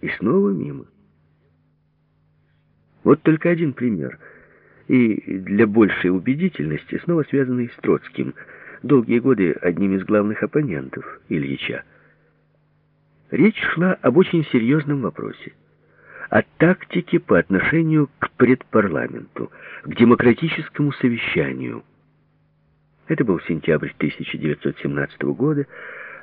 И снова мимо. Вот только один пример. И для большей убедительности снова связанный с Троцким, долгие годы одним из главных оппонентов Ильича. Речь шла об очень серьезном вопросе. О тактике по отношению к предпарламенту, к демократическому совещанию. Это был сентябрь 1917 года,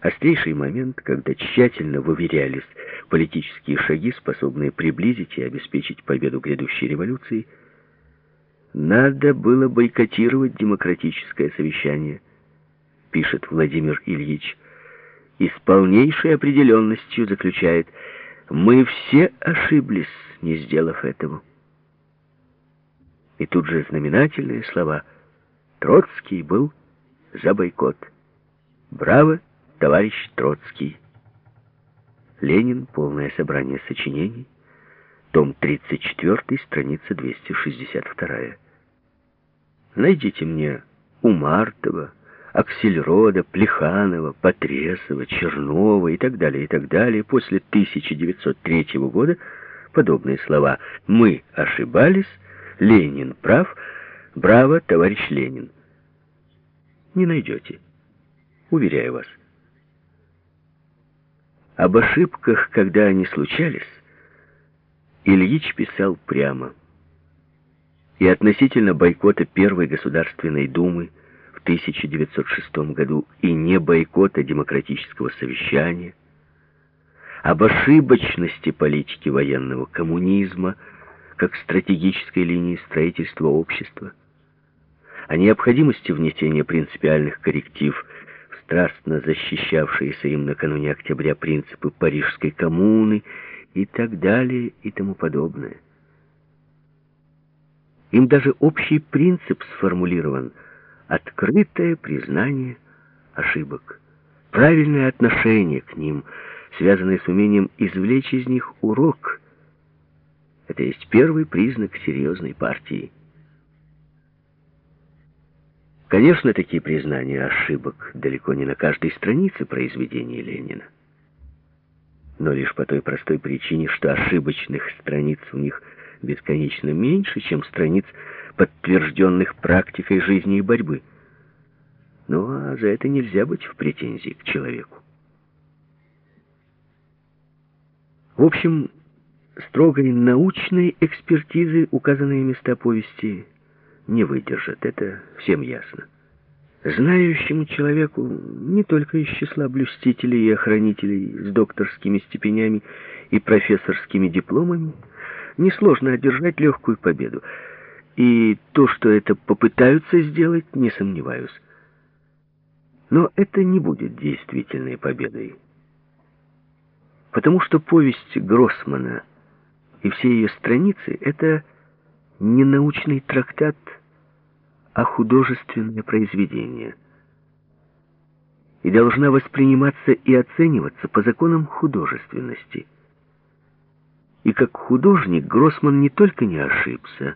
острейший момент, когда тщательно выверялись политические шаги, способные приблизить и обеспечить победу грядущей революции, надо было бойкотировать демократическое совещание, пишет Владимир Ильич, и с полнейшей определенностью заключает, мы все ошиблись, не сделав этого. И тут же знаменательные слова «Троцкий был за бойкот». «Браво, товарищ Троцкий!» Ленин. Полное собрание сочинений. Том 34, страница 262. Найдите мне Умартова, Аксельрода, Плеханова, Потресова, Чернова и так далее, и так далее. После 1903 года подобные слова «Мы ошибались», «Ленин прав», «Браво, товарищ Ленин». Не найдете, уверяю вас. Об ошибках, когда они случались, Ильич писал прямо. И относительно бойкота Первой Государственной Думы в 1906 году и не бойкота демократического совещания, об ошибочности политики военного коммунизма как стратегической линии строительства общества, о необходимости внесения принципиальных корректив страстно защищавшиеся им накануне октября принципы Парижской коммуны и так далее и тому подобное. Им даже общий принцип сформулирован — открытое признание ошибок, правильное отношение к ним, связанное с умением извлечь из них урок. Это есть первый признак серьезной партии. Конечно, такие признания ошибок далеко не на каждой странице произведения Ленина. Но лишь по той простой причине, что ошибочных страниц у них бесконечно меньше, чем страниц, подтвержденных практикой жизни и борьбы. Ну, а за это нельзя быть в претензии к человеку. В общем, строгой научной экспертизы указанные места повести не выдержат, это всем ясно. Знающему человеку, не только из числа блюстителей и охранителей с докторскими степенями и профессорскими дипломами, несложно одержать легкую победу. И то, что это попытаются сделать, не сомневаюсь. Но это не будет действительной победой. Потому что повесть Гроссмана и все ее страницы — это не научный трактат, а художественное произведение. И должна восприниматься и оцениваться по законам художественности. И как художник Гроссман не только не ошибся,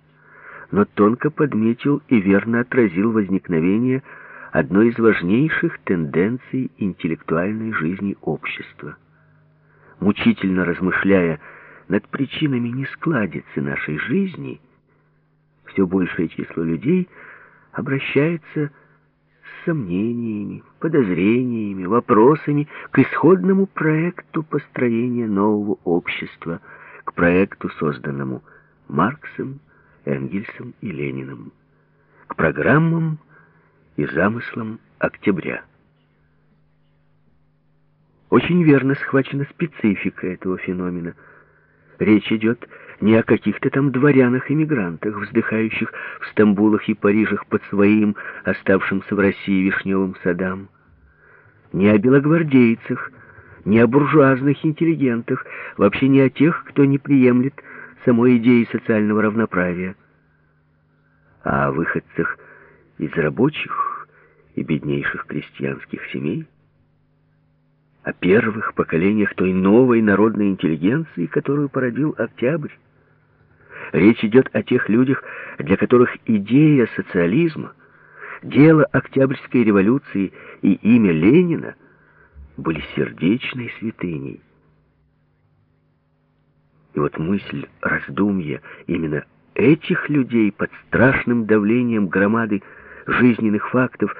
но тонко подметил и верно отразил возникновение одной из важнейших тенденций интеллектуальной жизни общества. Мучительно размышляя над причинами нескладицы нашей жизни – все большее число людей обращается с сомнениями, подозрениями, вопросами к исходному проекту построения нового общества, к проекту, созданному Марксом, Энгельсом и Лениным, к программам и замыслам октября. Очень верно схвачена специфика этого феномена. Речь идет не о каких-то там дворянах-иммигрантах, вздыхающих в Стамбулах и Парижах под своим, оставшимся в России вишневым садам, не о белогвардейцах, не о буржуазных интеллигентах, вообще не о тех, кто не приемлет самой идеи социального равноправия, а о выходцах из рабочих и беднейших крестьянских семей, о первых поколениях той новой народной интеллигенции, которую породил Октябрь. Речь идет о тех людях, для которых идея социализма, дело Октябрьской революции и имя Ленина были сердечной святыней. И вот мысль, раздумья именно этих людей под страшным давлением громады жизненных фактов